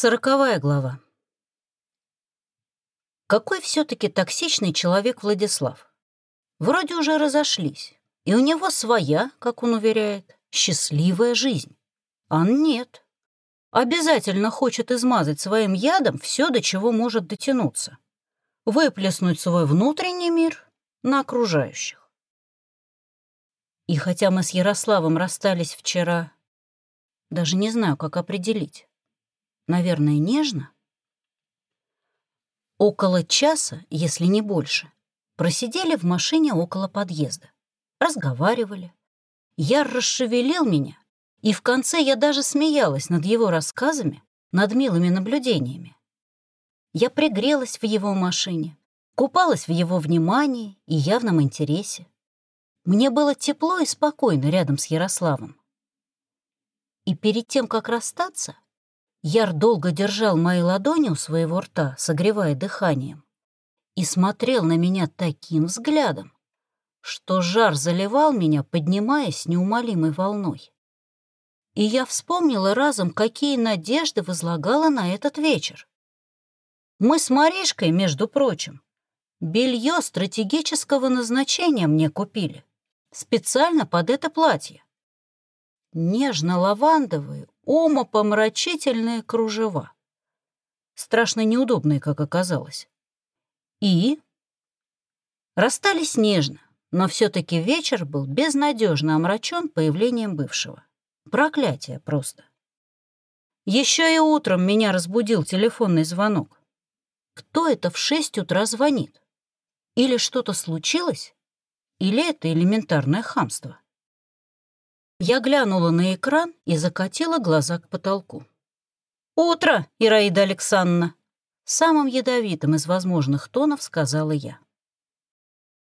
Сороковая глава. Какой все-таки токсичный человек Владислав. Вроде уже разошлись, и у него своя, как он уверяет, счастливая жизнь. А нет. Обязательно хочет измазать своим ядом все, до чего может дотянуться. Выплеснуть свой внутренний мир на окружающих. И хотя мы с Ярославом расстались вчера, даже не знаю, как определить, Наверное, нежно? Около часа, если не больше, просидели в машине около подъезда. Разговаривали. Яр расшевелил меня, и в конце я даже смеялась над его рассказами, над милыми наблюдениями. Я пригрелась в его машине, купалась в его внимании и явном интересе. Мне было тепло и спокойно рядом с Ярославом. И перед тем, как расстаться, Яр долго держал мои ладони у своего рта, согревая дыханием, и смотрел на меня таким взглядом, что жар заливал меня, поднимаясь неумолимой волной. И я вспомнила разом, какие надежды возлагала на этот вечер. Мы с Маришкой, между прочим, белье стратегического назначения мне купили, специально под это платье. Нежно-лавандовые, умопомрачительные кружева. Страшно неудобные, как оказалось. И расстались нежно, но все-таки вечер был безнадежно омрачен появлением бывшего. Проклятие просто. Еще и утром меня разбудил телефонный звонок. Кто это в шесть утра звонит? Или что-то случилось? Или это элементарное хамство? Я глянула на экран и закатила глаза к потолку. «Утро, Ираида Александровна!» Самым ядовитым из возможных тонов сказала я.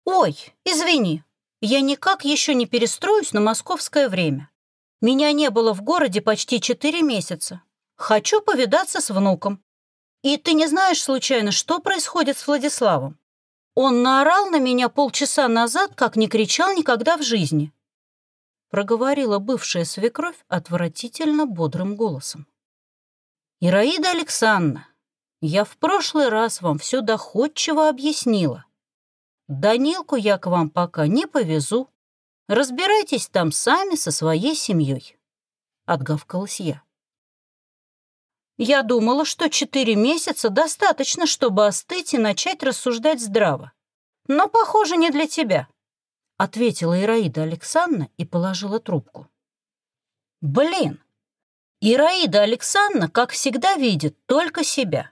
«Ой, извини, я никак еще не перестроюсь на московское время. Меня не было в городе почти четыре месяца. Хочу повидаться с внуком. И ты не знаешь, случайно, что происходит с Владиславом? Он наорал на меня полчаса назад, как не кричал никогда в жизни проговорила бывшая свекровь отвратительно бодрым голосом. «Ираида Александровна, я в прошлый раз вам все доходчиво объяснила. Данилку я к вам пока не повезу. Разбирайтесь там сами со своей семьей», — отгавкалась я. Я думала, что четыре месяца достаточно, чтобы остыть и начать рассуждать здраво. Но, похоже, не для тебя. — ответила Ираида Александровна и положила трубку. «Блин! Ираида Александровна, как всегда, видит только себя.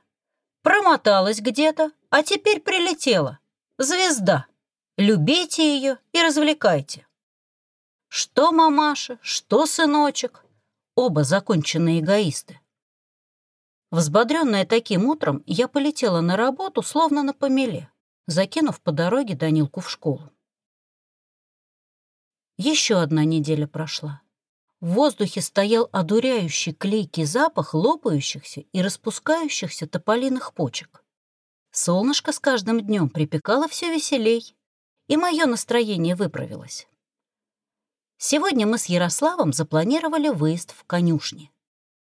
Промоталась где-то, а теперь прилетела. Звезда. Любите ее и развлекайте. Что мамаша, что сыночек. Оба законченные эгоисты. Взбодренная таким утром, я полетела на работу, словно на помеле, закинув по дороге Данилку в школу. Еще одна неделя прошла. В воздухе стоял одуряющий клейкий запах лопающихся и распускающихся тополиных почек. Солнышко с каждым днем припекало все веселей, и мое настроение выправилось. Сегодня мы с Ярославом запланировали выезд в конюшни.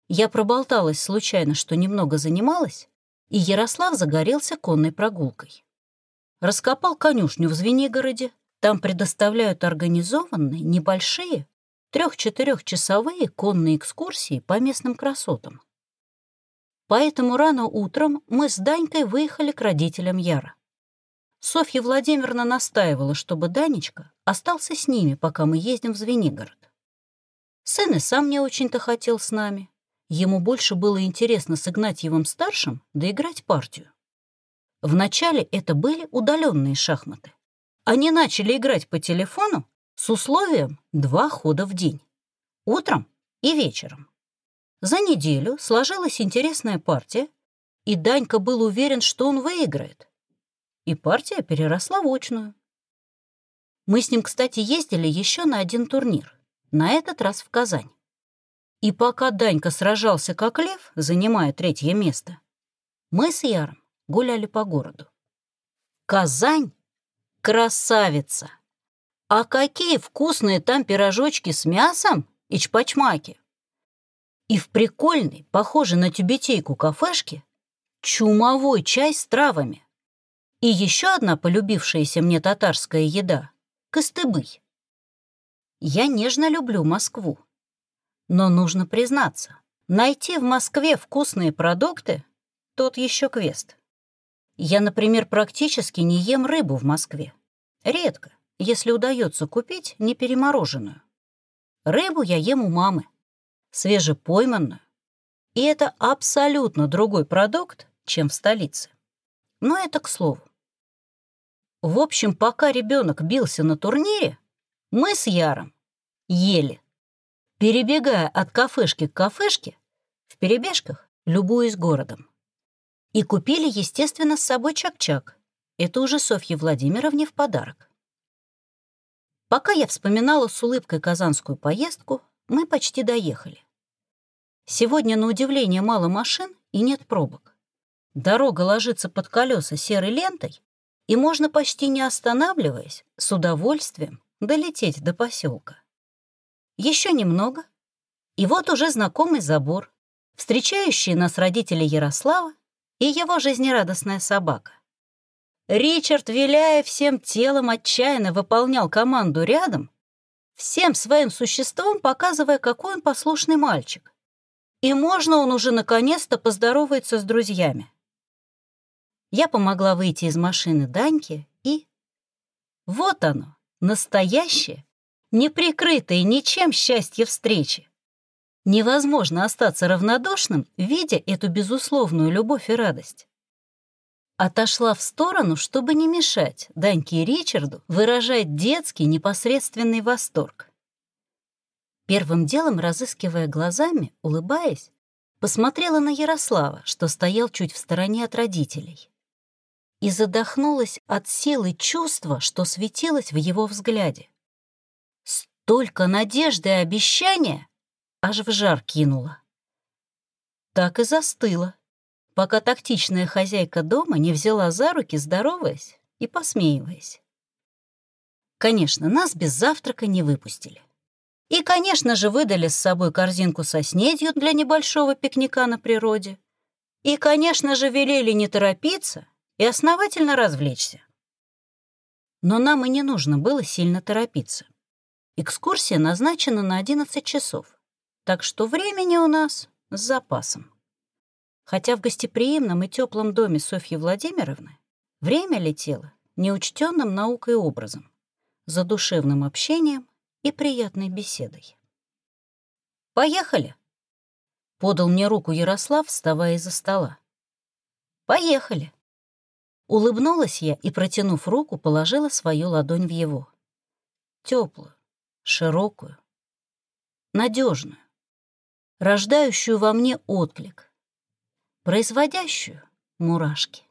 Я проболталась случайно, что немного занималась, и Ярослав загорелся конной прогулкой. Раскопал конюшню в Звенигороде, там предоставляют организованные, небольшие, трех-четырехчасовые конные экскурсии по местным красотам. Поэтому рано утром мы с Данькой выехали к родителям Яра. Софья Владимировна настаивала, чтобы Данечка остался с ними, пока мы ездим в Звенигород. Сын и сам не очень-то хотел с нами. Ему больше было интересно с Игнатьевым-старшим да играть партию. Вначале это были удаленные шахматы. Они начали играть по телефону с условием два хода в день. Утром и вечером. За неделю сложилась интересная партия, и Данька был уверен, что он выиграет. И партия переросла в очную. Мы с ним, кстати, ездили еще на один турнир, на этот раз в Казань. И пока Данька сражался как лев, занимая третье место, мы с Яром гуляли по городу. Казань Красавица! А какие вкусные там пирожочки с мясом и чпачмаки! И в прикольной, похожей на тюбетейку кафешке, чумовой чай с травами. И еще одна полюбившаяся мне татарская еда — костыбый. Я нежно люблю Москву. Но нужно признаться, найти в Москве вкусные продукты — тот еще квест. Я, например, практически не ем рыбу в Москве. Редко, если удается купить неперемороженную. Рыбу я ем у мамы, свежепойманную. И это абсолютно другой продукт, чем в столице. Но это к слову. В общем, пока ребенок бился на турнире, мы с Яром ели, перебегая от кафешки к кафешке, в перебежках любуясь городом. И купили, естественно, с собой чак-чак. Это уже Софье Владимировне в подарок. Пока я вспоминала с улыбкой казанскую поездку, мы почти доехали. Сегодня, на удивление, мало машин и нет пробок. Дорога ложится под колеса серой лентой, и можно почти не останавливаясь, с удовольствием долететь до поселка. Еще немного, и вот уже знакомый забор, встречающие нас родители Ярослава и его жизнерадостная собака. Ричард, виляя всем телом, отчаянно выполнял команду рядом, всем своим существом показывая, какой он послушный мальчик. И можно он уже наконец-то поздоровается с друзьями. Я помогла выйти из машины Даньке и... Вот оно, настоящее, неприкрытое ничем счастье встречи. Невозможно остаться равнодушным, видя эту безусловную любовь и радость. Отошла в сторону, чтобы не мешать Даньке и Ричарду выражать детский непосредственный восторг. Первым делом, разыскивая глазами, улыбаясь, посмотрела на Ярослава, что стоял чуть в стороне от родителей, и задохнулась от силы чувства, что светилось в его взгляде. Столько надежды и обещания аж в жар кинула. Так и застыла, пока тактичная хозяйка дома не взяла за руки, здороваясь и посмеиваясь. Конечно, нас без завтрака не выпустили. И, конечно же, выдали с собой корзинку со снедью для небольшого пикника на природе. И, конечно же, велели не торопиться и основательно развлечься. Но нам и не нужно было сильно торопиться. Экскурсия назначена на 11 часов, так что времени у нас с запасом. Хотя в гостеприимном и теплом доме Софьи Владимировны время летело неучтенным наукой образом, задушевным общением и приятной беседой. «Поехали!» — подал мне руку Ярослав, вставая из-за стола. «Поехали!» Улыбнулась я и, протянув руку, положила свою ладонь в его. Теплую, широкую, надежную, рождающую во мне отклик, производящую мурашки.